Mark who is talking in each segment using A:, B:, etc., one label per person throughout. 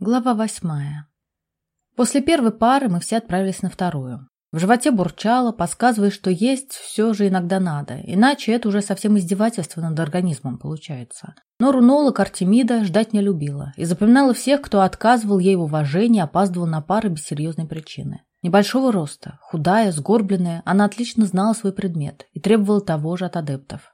A: Глава восьмая. После первой пары мы все отправились на вторую. В животе бурчало, подсказывая, что есть все же иногда надо, иначе это уже совсем издевательство над организмом получается. Но рунолог Артемида ждать не любила и запоминала всех, кто отказывал ей в уважении, опаздывал на пары без серьезной причины. Небольшого роста, худая, сгорбленная, она отлично знала свой предмет и требовала того же от адептов.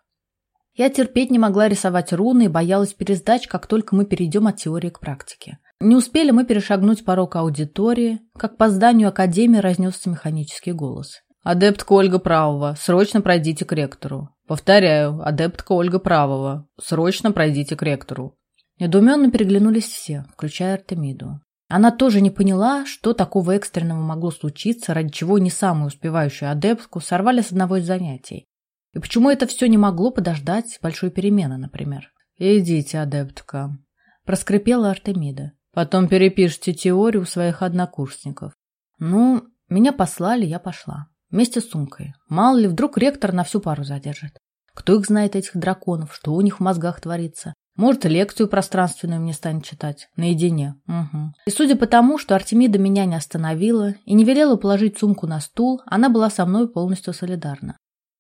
A: Я терпеть не могла рисовать руны и боялась пересдач, как только мы перейдем от теории к практике. Не успели мы перешагнуть порог аудитории, как по зданию Академии разнесся механический голос. «Адептка Ольга Правова, срочно пройдите к ректору». «Повторяю, адептка Ольга Правова, срочно пройдите к ректору». Недоуменно переглянулись все, включая Артемиду. Она тоже не поняла, что такого экстренного могло случиться, ради чего не самую успевающую адептку сорвали с одного из занятий. И почему это все не могло подождать большой перемены, например? «Идите, адептка», – проскрипела Артемида. Потом перепишите теорию у своих однокурсников. Ну, меня послали, я пошла. Вместе с сумкой. Мало ли, вдруг ректор на всю пару задержит. Кто их знает, этих драконов, что у них в мозгах творится. Может, лекцию пространственную мне станет читать. Наедине. Угу. И судя по тому, что Артемида меня не остановила и не велела положить сумку на стул, она была со мной полностью солидарна.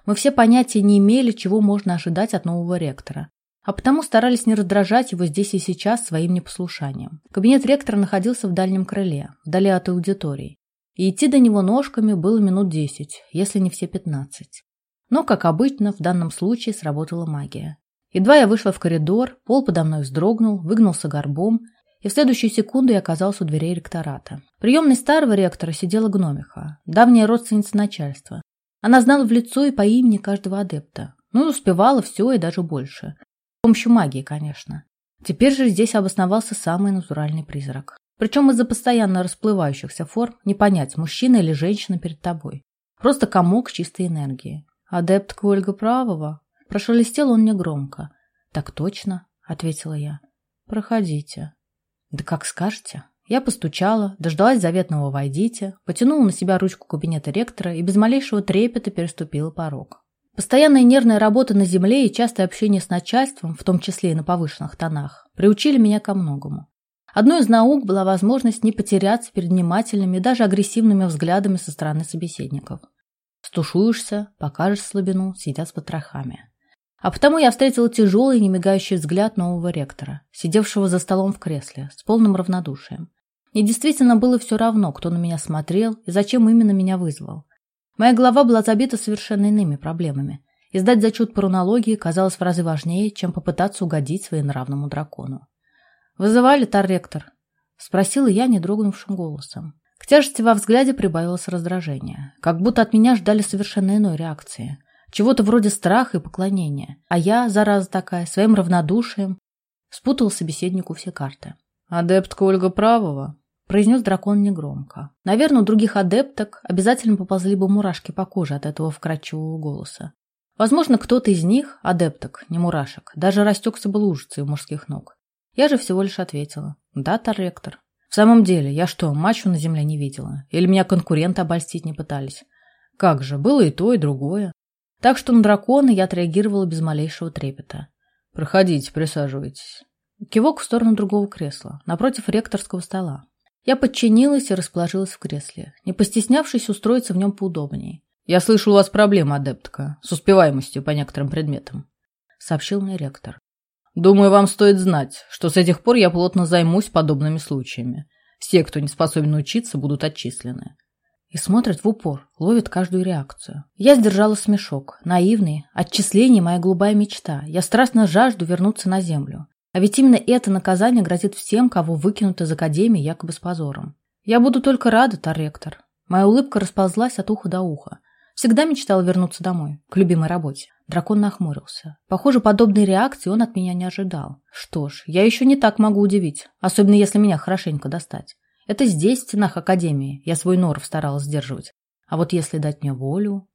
A: Мы все понятия не имели, чего можно ожидать от нового ректора а потому старались не раздражать его здесь и сейчас своим непослушанием. Кабинет ректора находился в дальнем крыле, вдали от аудитории, и идти до него ножками было минут десять, если не все пятнадцать. Но, как обычно, в данном случае сработала магия. Едва я вышла в коридор, пол подо мной вздрогнул, выгнулся горбом, и в следующую секунду я оказался у дверей ректората. Приемной старого ректора сидела гномиха, давняя родственница начальства. Она знала в лицо и по имени каждого адепта, ну и успевала все и даже больше помощью магии, конечно. Теперь же здесь обосновался самый натуральный призрак. Причем из-за постоянно расплывающихся форм не понять, мужчина или женщина перед тобой. Просто комок чистой энергии. Адептка Ольга Правова. Прошелестел он негромко. Так точно, ответила я. Проходите. Да как скажете. Я постучала, дождалась заветного «войдите», потянула на себя ручку кабинета ректора и без малейшего трепета переступила порог. Постоянная нервная работа на земле и частое общение с начальством, в том числе и на повышенных тонах, приучили меня ко многому. Одной из наук была возможность не потеряться перед внимательными даже агрессивными взглядами со стороны собеседников. Стушуешься, покажешь слабину, сидят с потрохами. А потому я встретила тяжелый, немигающий взгляд нового ректора, сидевшего за столом в кресле, с полным равнодушием. Мне действительно было все равно, кто на меня смотрел и зачем именно меня вызвал. Моя голова была забита совершенно иными проблемами. Издать зачет по рунологии казалось в разы важнее, чем попытаться угодить своенравному дракону. «Вызывали, тар-ректор?» — спросила я недрогнувшим голосом. К тяжести во взгляде прибавилось раздражение, как будто от меня ждали совершенно иной реакции. Чего-то вроде страха и поклонения. А я, зараза такая, своим равнодушием, спутал собеседнику все карты. «Адептка Ольга Правова?» Произнес дракон негромко. Наверное, у других адепток обязательно поползли бы мурашки по коже от этого вкрадчивого голоса. Возможно, кто-то из них, адепток, не мурашек, даже растекся бы лужицей у мужских ног. Я же всего лишь ответила. Да, Торректор. В самом деле, я что, мачу на земле не видела? Или меня конкуренты обольстить не пытались? Как же, было и то, и другое. Так что на дракона я отреагировала без малейшего трепета. Проходите, присаживайтесь. Кивок в сторону другого кресла, напротив ректорского стола. Я подчинилась и расположилась в кресле, не постеснявшись устроиться в нем поудобнее. «Я слышал, у вас проблема, адептка, с успеваемостью по некоторым предметам», — сообщил мне ректор. «Думаю, вам стоит знать, что с этих пор я плотно займусь подобными случаями. Все, кто не способен учиться, будут отчислены». И смотрит в упор, ловит каждую реакцию. Я сдержала смешок, наивный, отчисление моя голубая мечта. Я страстно жажду вернуться на землю. А ведь именно это наказание грозит всем, кого выкинут из академии якобы с позором. Я буду только рада, Торректор. Моя улыбка расползлась от уха до уха. Всегда мечтала вернуться домой, к любимой работе. Дракон нахмурился. Похоже, подобной реакции он от меня не ожидал. Что ж, я еще не так могу удивить, особенно если меня хорошенько достать. Это здесь, в стенах Академии, я свой норов старалась сдерживать. А вот если дать мне волю...